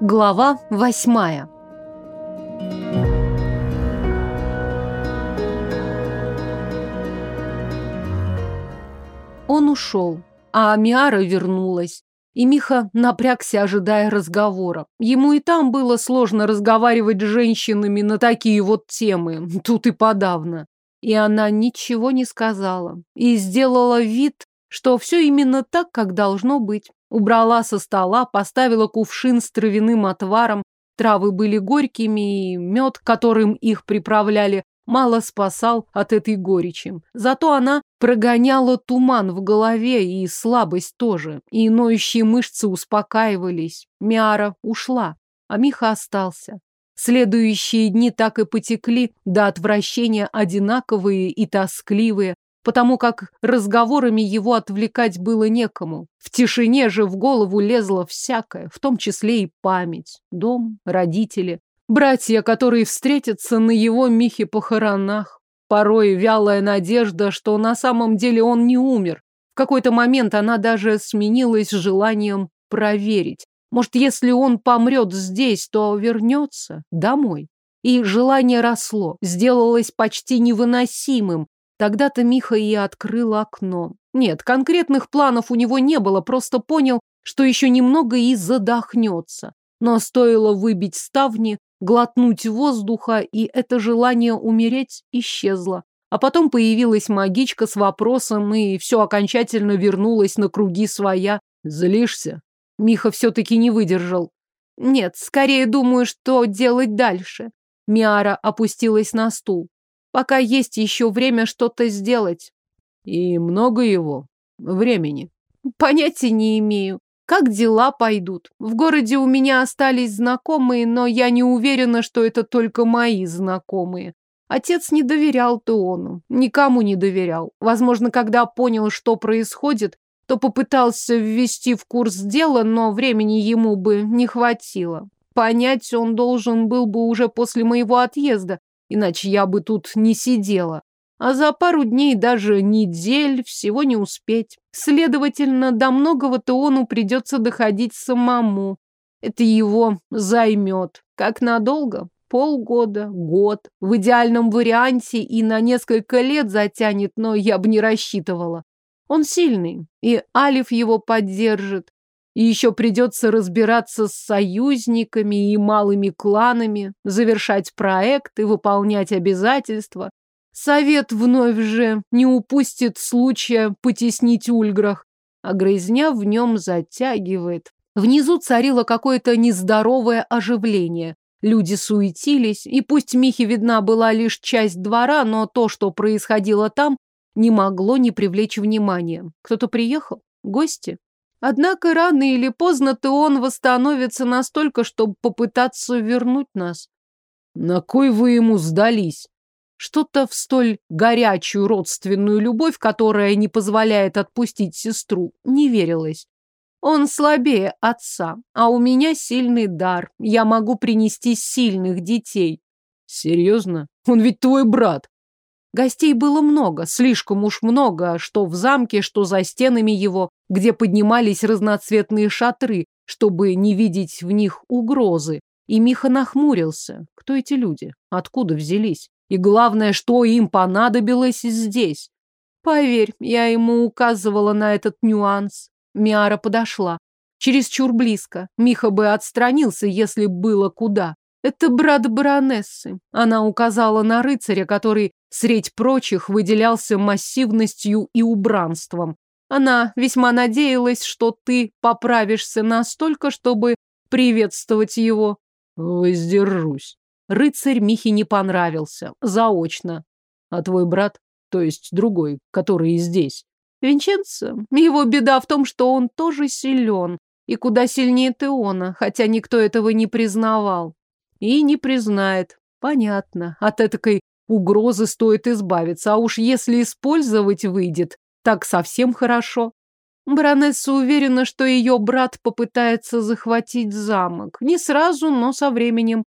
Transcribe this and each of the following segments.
Глава восьмая. Он ушел, а Миара вернулась. И Миха напрягся, ожидая разговора. Ему и там было сложно разговаривать с женщинами на такие вот темы, тут и подавно. И она ничего не сказала. И сделала вид, что все именно так, как должно быть. Убрала со стола, поставила кувшин с травяным отваром. Травы были горькими, и мед, которым их приправляли, мало спасал от этой горечи. Зато она прогоняла туман в голове и слабость тоже, и ноющие мышцы успокаивались. Миара ушла, а Миха остался. Следующие дни так и потекли до отвращения одинаковые и тоскливые, потому как разговорами его отвлекать было некому. В тишине же в голову лезло всякое, в том числе и память. Дом, родители, братья, которые встретятся на его Михе похоронах. Порой вялая надежда, что на самом деле он не умер. В какой-то момент она даже сменилась желанием проверить. Может, если он помрет здесь, то вернется домой. И желание росло, сделалось почти невыносимым, Тогда-то Миха и открыл окно. Нет, конкретных планов у него не было, просто понял, что еще немного и задохнется. Но стоило выбить ставни, глотнуть воздуха, и это желание умереть исчезло. А потом появилась магичка с вопросом, и все окончательно вернулось на круги своя. «Злишься?» Миха все-таки не выдержал. «Нет, скорее думаю, что делать дальше». Миара опустилась на стул. Пока есть еще время что-то сделать. И много его времени. Понятия не имею. Как дела пойдут? В городе у меня остались знакомые, но я не уверена, что это только мои знакомые. Отец не доверял Теону, никому не доверял. Возможно, когда понял, что происходит, то попытался ввести в курс дела, но времени ему бы не хватило. Понять он должен был бы уже после моего отъезда, иначе я бы тут не сидела. А за пару дней, даже недель, всего не успеть. Следовательно, до многого-то ону придется доходить самому. Это его займет. Как надолго? Полгода, год. В идеальном варианте и на несколько лет затянет, но я бы не рассчитывала. Он сильный, и Алиф его поддержит. И еще придется разбираться с союзниками и малыми кланами, завершать проекты, выполнять обязательства. Совет вновь же не упустит случая потеснить Ульграх, а грызня в нем затягивает. Внизу царило какое-то нездоровое оживление. Люди суетились, и пусть Михе видна была лишь часть двора, но то, что происходило там, не могло не привлечь внимания. Кто-то приехал? Гости? Однако рано или поздно-то он восстановится настолько, чтобы попытаться вернуть нас. На кой вы ему сдались? Что-то в столь горячую родственную любовь, которая не позволяет отпустить сестру, не верилось. Он слабее отца, а у меня сильный дар. Я могу принести сильных детей. Серьезно? Он ведь твой брат. Гостей было много, слишком уж много, что в замке, что за стенами его, где поднимались разноцветные шатры, чтобы не видеть в них угрозы. И Миха нахмурился. Кто эти люди? Откуда взялись? И главное, что им понадобилось здесь? Поверь, я ему указывала на этот нюанс. Миара подошла. Чересчур близко. Миха бы отстранился, если было куда. Это брат баронессы. Она указала на рыцаря, который средь прочих выделялся массивностью и убранством. Она весьма надеялась, что ты поправишься настолько, чтобы приветствовать его. Воздержусь. Рыцарь Михе не понравился. Заочно. А твой брат, то есть другой, который здесь? Винченцо? Его беда в том, что он тоже силен. И куда сильнее Теона, хотя никто этого не признавал. И не признает. Понятно. От этой угрозы стоит избавиться, а уж если использовать выйдет, так совсем хорошо. Баронесса уверена, что ее брат попытается захватить замок. Не сразу, но со временем.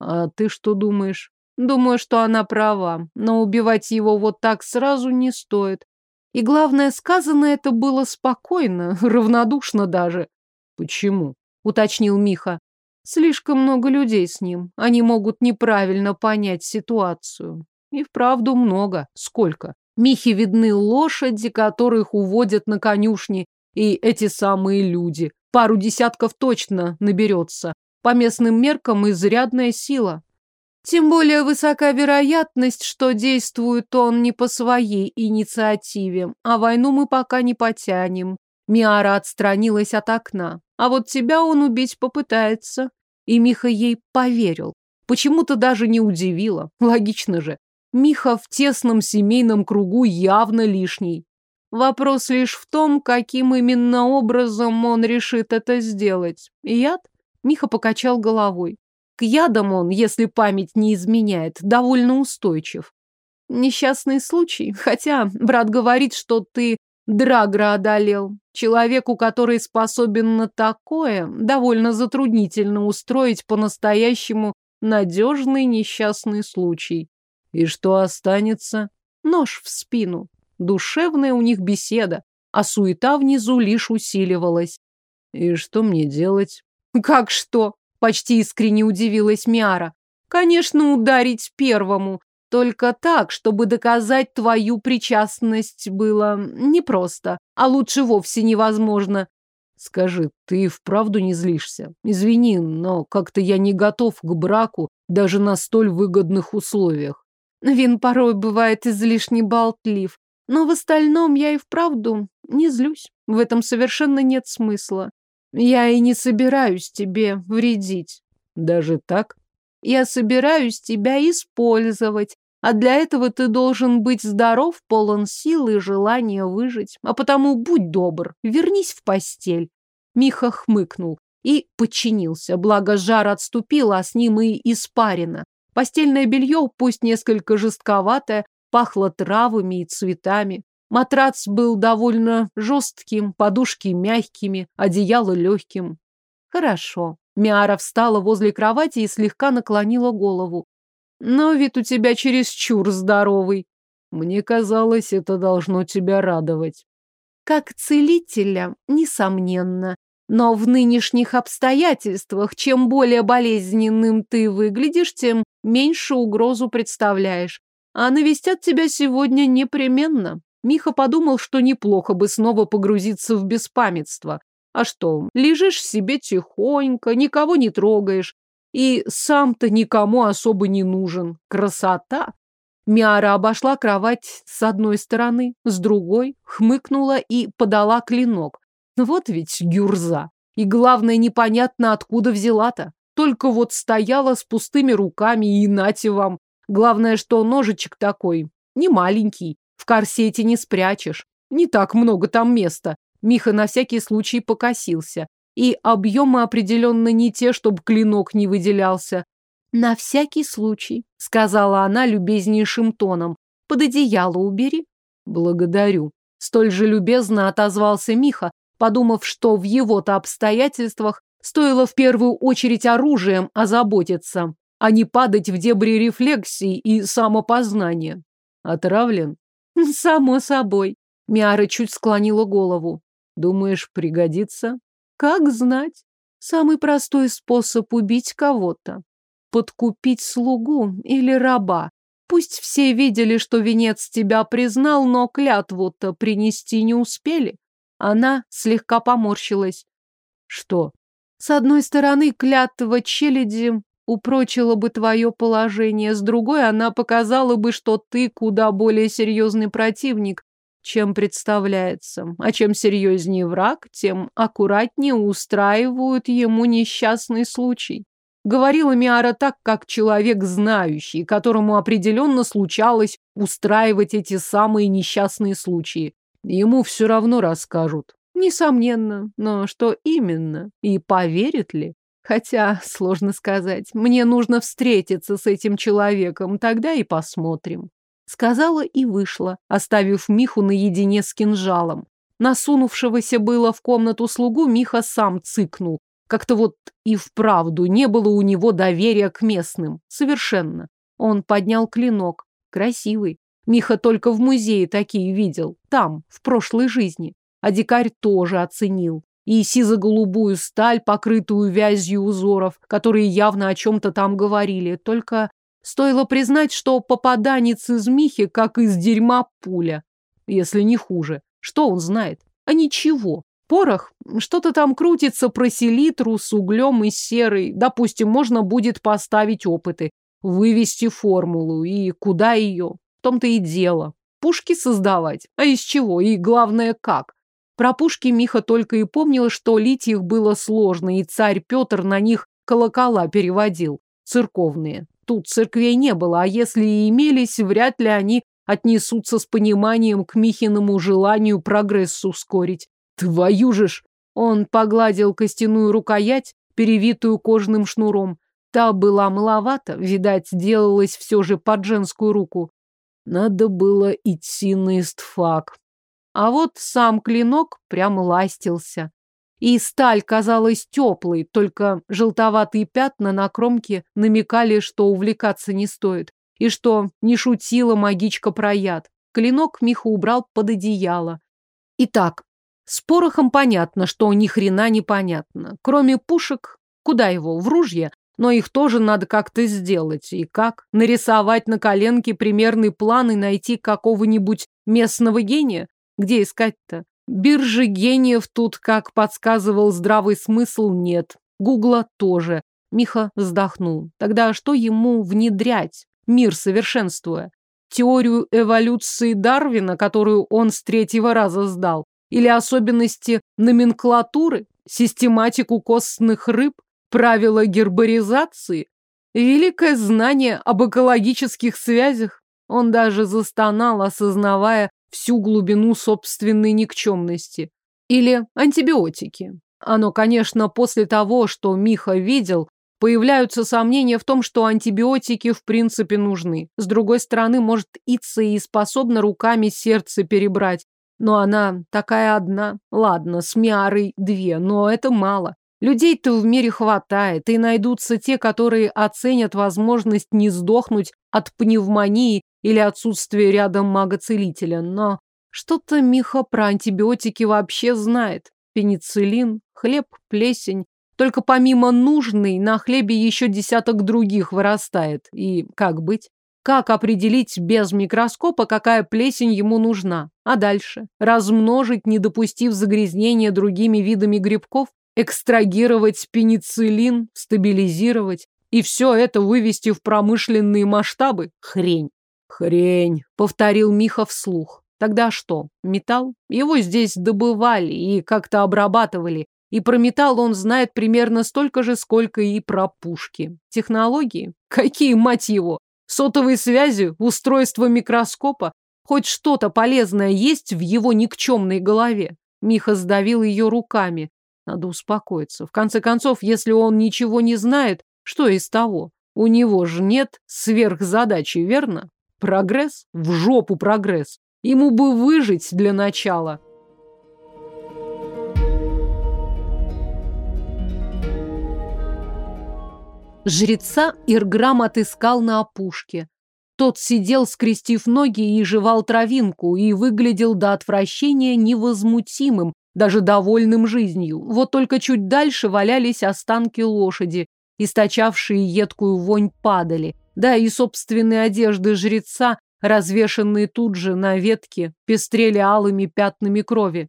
А ты что думаешь? Думаю, что она права, но убивать его вот так сразу не стоит. И главное, сказано это было спокойно, равнодушно даже. Почему? Уточнил Миха. Слишком много людей с ним. Они могут неправильно понять ситуацию. И вправду много. Сколько? Михе видны лошади, которых уводят на конюшни, и эти самые люди. Пару десятков точно наберется. По местным меркам изрядная сила. Тем более высока вероятность, что действует он не по своей инициативе, а войну мы пока не потянем. Миара отстранилась от окна. А вот тебя он убить попытается. И Миха ей поверил. Почему-то даже не удивило. Логично же. Миха в тесном семейном кругу явно лишний. Вопрос лишь в том, каким именно образом он решит это сделать. Яд? Миха покачал головой. К ядам он, если память не изменяет, довольно устойчив. Несчастный случай. Хотя брат говорит, что ты Драгра одолел. Человеку, который способен на такое, довольно затруднительно устроить по-настоящему надежный несчастный случай. И что останется? Нож в спину. Душевная у них беседа, а суета внизу лишь усиливалась. И что мне делать? Как что? Почти искренне удивилась Миара. Конечно, ударить первому. Только так, чтобы доказать твою причастность было непросто, а лучше вовсе невозможно. Скажи, ты вправду не злишься? Извини, но как-то я не готов к браку даже на столь выгодных условиях. Вин порой бывает излишне болтлив, но в остальном я и вправду не злюсь. В этом совершенно нет смысла. Я и не собираюсь тебе вредить. Даже так? Я собираюсь тебя использовать, а для этого ты должен быть здоров, полон сил и желания выжить. А потому будь добр, вернись в постель. Миха хмыкнул и подчинился, благо жар отступил, а с ним и испарина. Постельное белье, пусть несколько жестковатое, пахло травами и цветами. Матрац был довольно жестким, подушки мягкими, одеяло легким. Хорошо. Миара встала возле кровати и слегка наклонила голову. Но вид у тебя чересчур здоровый. Мне казалось, это должно тебя радовать. Как целителя, несомненно. Но в нынешних обстоятельствах, чем более болезненным ты выглядишь, тем меньше угрозу представляешь. А навестят тебя сегодня непременно. Миха подумал, что неплохо бы снова погрузиться в беспамятство. А что, лежишь себе тихонько, никого не трогаешь, и сам-то никому особо не нужен. Красота! Миара обошла кровать с одной стороны, с другой, хмыкнула и подала клинок. Вот ведь гюрза. И главное, непонятно, откуда взяла-то. Только вот стояла с пустыми руками и нате вам. Главное, что ножичек такой, не маленький, в корсете не спрячешь. Не так много там места. Миха на всякий случай покосился. И объемы определенно не те, чтобы клинок не выделялся. «На всякий случай», — сказала она любезнейшим тоном. «Под одеяло убери». «Благодарю». Столь же любезно отозвался Миха, подумав, что в его-то обстоятельствах стоило в первую очередь оружием озаботиться, а не падать в дебри рефлексии и самопознания. Отравлен? Само собой. Миара чуть склонила голову. Думаешь, пригодится? Как знать? Самый простой способ убить кого-то. Подкупить слугу или раба. Пусть все видели, что венец тебя признал, но клятву-то принести не успели. Она слегка поморщилась. Что? С одной стороны, клятва челяди упрочила бы твое положение, с другой она показала бы, что ты куда более серьезный противник, чем представляется. А чем серьезнее враг, тем аккуратнее устраивают ему несчастный случай. Говорила Миара так, как человек знающий, которому определенно случалось устраивать эти самые несчастные случаи. Ему все равно расскажут. Несомненно, но что именно? И поверит ли? Хотя, сложно сказать, мне нужно встретиться с этим человеком, тогда и посмотрим. Сказала и вышла, оставив Миху наедине с кинжалом. Насунувшегося было в комнату слугу Миха сам цыкнул. Как-то вот и вправду не было у него доверия к местным. Совершенно. Он поднял клинок. Красивый. Миха только в музее такие видел. Там, в прошлой жизни. А дикарь тоже оценил. и сизо-голубую сталь, покрытую вязью узоров, которые явно о чем-то там говорили. Только стоило признать, что попаданец из Михи, как из дерьма пуля. Если не хуже. Что он знает? А ничего. Порох, что-то там крутится про селитру с углем и серой. Допустим, можно будет поставить опыты, вывести формулу. И куда ее? В том-то и дело. Пушки создавать. А из чего? И главное, как? Про пушки Миха только и помнил, что лить их было сложно, и царь Петр на них колокола переводил, церковные. Тут церквей не было, а если и имелись, вряд ли они отнесутся с пониманием к Михиному желанию прогресс ускорить. Твою же ж! Он погладил костяную рукоять, перевитую кожным шнуром. Та была маловато, видать, делалась все же под женскую руку. Надо было идти на истфак, а вот сам клинок прямо ластился. И сталь казалась теплой, только желтоватые пятна на кромке намекали, что увлекаться не стоит. И что не шутила магичка про яд. Клинок Миха убрал под одеяло. Итак, с порохом понятно, что ни хрена не понятно. Кроме пушек, куда его, в ружье? Но их тоже надо как-то сделать. И как? Нарисовать на коленке примерный план и найти какого-нибудь местного гения? Где искать-то? Биржи гениев тут, как подсказывал здравый смысл, нет. Гугла тоже. Миха вздохнул. Тогда что ему внедрять, мир совершенствуя? Теорию эволюции Дарвина, которую он с третьего раза сдал? Или особенности номенклатуры? Систематику костных рыб? Правила гербаризации? Великое знание об экологических связях? Он даже застонал, осознавая, всю глубину собственной никчемности. Или антибиотики. Оно, конечно, после того, что Миха видел, появляются сомнения в том, что антибиотики в принципе нужны. С другой стороны, может, Ица и способна руками сердце перебрать. Но она такая одна. Ладно, с Миарой две, но это мало. Людей-то в мире хватает, и найдутся те, которые оценят возможность не сдохнуть от пневмонии или отсутствие рядом мага-целителя, но что-то Миха про антибиотики вообще знает. Пенициллин, хлеб, плесень. Только помимо нужной, на хлебе еще десяток других вырастает. И как быть? Как определить без микроскопа, какая плесень ему нужна? А дальше? Размножить, не допустив загрязнения другими видами грибков? Экстрагировать пенициллин? Стабилизировать? И все это вывести в промышленные масштабы? Хрень. Хрень, повторил Миха вслух. Тогда что? Металл? Его здесь добывали и как-то обрабатывали. И про металл он знает примерно столько же, сколько и про пушки. Технологии? Какие, мать его? Сотовые связи? Устройство микроскопа? Хоть что-то полезное есть в его никчемной голове? Миха сдавил ее руками. Надо успокоиться. В конце концов, если он ничего не знает, что из того? У него же нет сверхзадачи, верно? Прогресс? В жопу прогресс. Ему бы выжить для начала. Жреца Ирграм отыскал на опушке. Тот сидел, скрестив ноги, и жевал травинку, и выглядел до отвращения невозмутимым, даже довольным жизнью. Вот только чуть дальше валялись останки лошади, источавшие едкую вонь падали. Да, и собственные одежды жреца, развешанные тут же на ветке, пестрели алыми пятнами крови.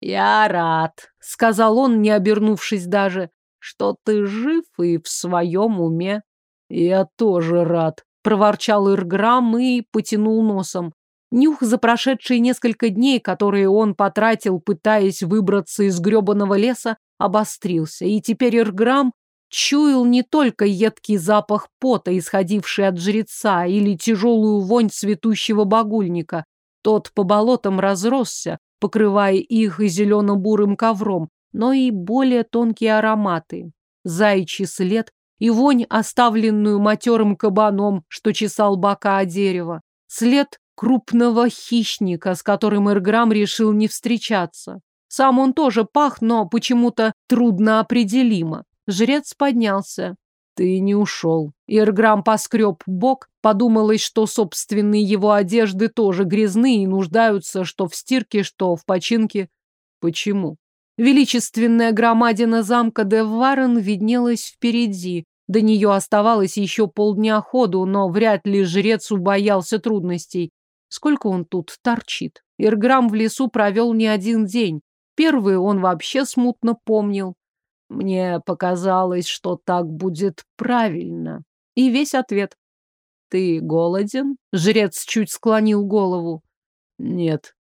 «Я рад», — сказал он, не обернувшись даже, — «что ты жив и в своем уме». «Я тоже рад», — проворчал Ирграм и потянул носом. Нюх за прошедшие несколько дней, которые он потратил, пытаясь выбраться из гребаного леса, обострился, и теперь Ирграм чуял не только едкий запах пота, исходивший от жреца, или тяжелую вонь цветущего багульника. Тот по болотам разросся, покрывая их зелено-бурым ковром, но и более тонкие ароматы. Заячий след и вонь, оставленную матерым кабаном, что чесал бока о дерево. След крупного хищника, с которым Эрграм решил не встречаться. Сам он тоже пах, но почему-то трудно определимо. Жрец поднялся. Ты не ушел. Ирграм поскреб бок, подумалось, что собственные его одежды тоже грязные и нуждаются что в стирке, что в починке. Почему? Величественная громадина замка Деварен виднелась впереди. До нее оставалось еще полдня ходу, но вряд ли жрец убоялся трудностей. Сколько он тут торчит? Ирграм в лесу провел не один день. Первый он вообще смутно помнил. Мне показалось, что так будет правильно. И весь ответ. Ты голоден? Жрец чуть склонил голову. Нет,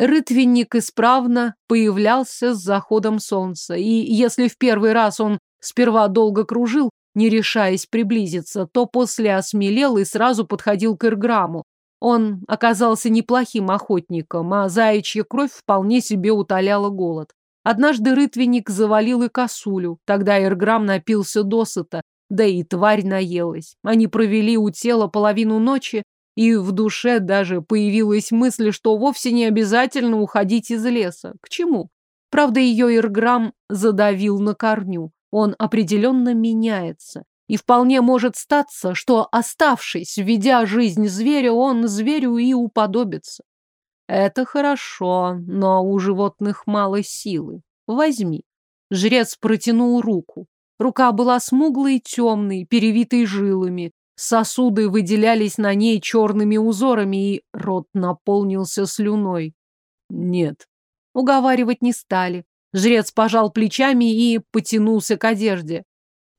Рытвенник исправно появлялся с заходом солнца, и если в первый раз он сперва долго кружил, не решаясь приблизиться, то после осмелел и сразу подходил к Ирграму. Он оказался неплохим охотником, а заячья кровь вполне себе утоляла голод. Однажды рытвенник завалил и косулю, тогда Ирграм напился досыта, да и тварь наелась. Они провели у тела половину ночи, и в душе даже появилась мысль, что вовсе не обязательно уходить из леса. К чему? Правда, ее Ирграм задавил на корню. Он определенно меняется. И вполне может статься, что, оставшись, ведя жизнь зверя, он зверю и уподобится. Это хорошо, но у животных мало силы. Возьми. Жрец протянул руку. Рука была смуглой темной, перевитой жилами. Сосуды выделялись на ней черными узорами, и рот наполнился слюной. Нет, уговаривать не стали. Жрец пожал плечами и потянулся к одежде.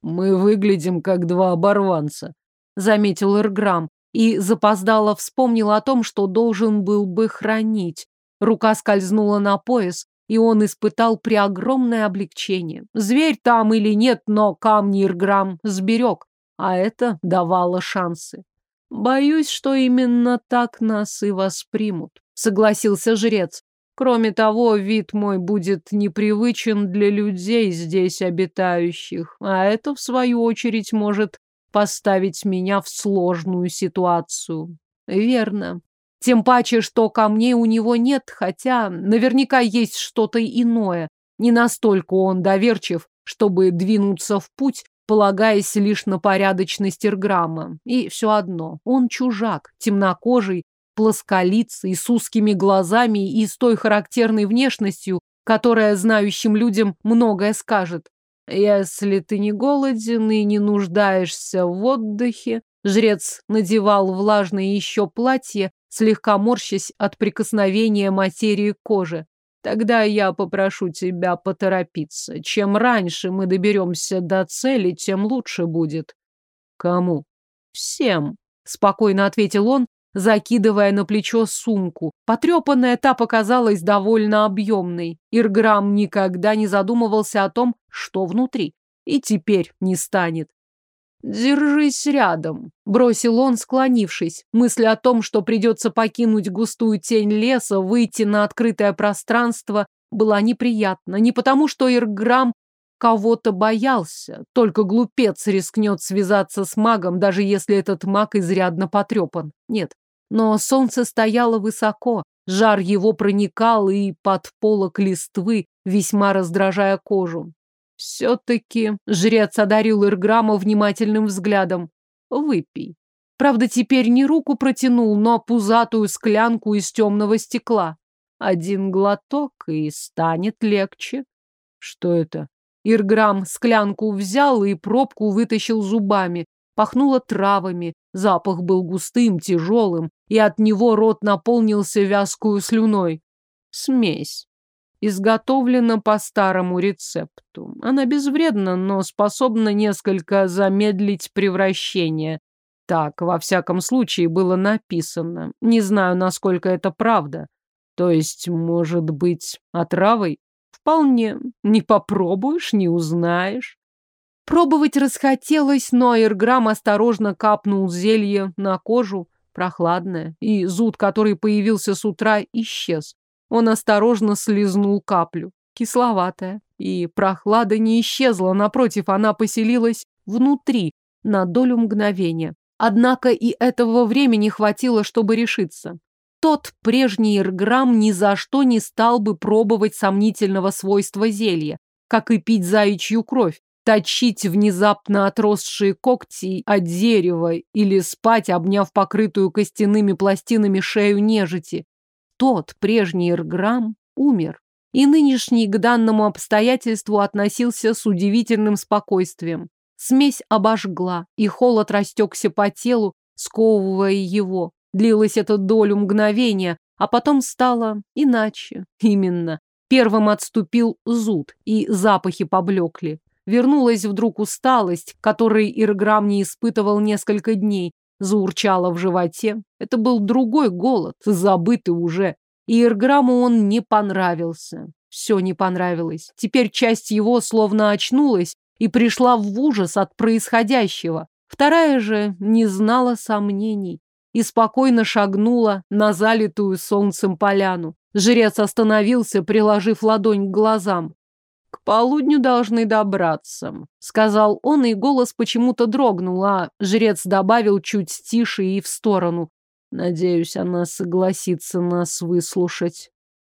«Мы выглядим как два оборванца», — заметил Эрграм, и запоздало вспомнил о том, что должен был бы хранить. Рука скользнула на пояс, и он испытал преогромное облегчение. Зверь там или нет, но камни Ирграм сберег а это давало шансы. Боюсь, что именно так нас и воспримут, согласился жрец. Кроме того, вид мой будет непривычен для людей здесь обитающих, а это, в свою очередь, может поставить меня в сложную ситуацию. Верно. Тем паче, что камней у него нет, хотя наверняка есть что-то иное. Не настолько он доверчив, чтобы двинуться в путь, полагаясь лишь на порядочность Ирграма. И все одно, он чужак, темнокожий, плосколицый, с узкими глазами и с той характерной внешностью, которая знающим людям многое скажет. Если ты не голоден и не нуждаешься в отдыхе, жрец надевал влажное еще платье, слегка морщась от прикосновения материи кожи. Тогда я попрошу тебя поторопиться. Чем раньше мы доберемся до цели, тем лучше будет. Кому? Всем, спокойно ответил он, закидывая на плечо сумку. Потрепанная та показалась довольно объемной. Ирграм никогда не задумывался о том, что внутри. И теперь не станет. «Держись рядом», — бросил он, склонившись. Мысль о том, что придется покинуть густую тень леса, выйти на открытое пространство, была неприятна. Не потому, что Ирграм кого-то боялся. Только глупец рискнет связаться с магом, даже если этот маг изрядно потрепан. Нет. Но солнце стояло высоко, жар его проникал и под полок листвы, весьма раздражая кожу. Все-таки жрец одарил Ирграма внимательным взглядом. Выпей. Правда, теперь не руку протянул, но пузатую склянку из темного стекла. Один глоток, и станет легче. Что это? Ирграм склянку взял и пробку вытащил зубами. Пахнуло травами, запах был густым, тяжелым, и от него рот наполнился вязкую слюной. Смесь изготовлена по старому рецепту. Она безвредна, но способна несколько замедлить превращение. Так, во всяком случае, было написано. Не знаю, насколько это правда. То есть, может быть, отравой? Вполне. Не попробуешь, не узнаешь. Пробовать расхотелось, но Ирграм осторожно капнул зелье на кожу, прохладное, и зуд, который появился с утра, исчез. Он осторожно слезнул каплю. Кисловатая. И прохлада не исчезла, напротив, она поселилась внутри, на долю мгновения. Однако и этого времени хватило, чтобы решиться. Тот прежний Ирграм ни за что не стал бы пробовать сомнительного свойства зелья, как и пить заячью кровь, точить внезапно отросшие когти от дерева или спать, обняв покрытую костяными пластинами шею нежити тот прежний Ирграм умер. и нынешний к данному обстоятельству относился с удивительным спокойствием. Смесь обожгла, и холод растекся по телу, сковывая его. Длилось это долю мгновения, а потом стало иначе. Именно. Первым отступил зуд, и запахи поблекли. Вернулась вдруг усталость, которой Ирграм не испытывал несколько дней. Заурчала в животе. Это был другой голод, забытый уже. И Ирграму он не понравился. Все не понравилось. Теперь часть его словно очнулась и пришла в ужас от происходящего. Вторая же не знала сомнений и спокойно шагнула на залитую солнцем поляну. Жрец остановился, приложив ладонь к глазам. «К полудню должны добраться», — сказал он, и голос почему-то дрогнул, а жрец добавил чуть тише и в сторону. «Надеюсь, она согласится нас выслушать».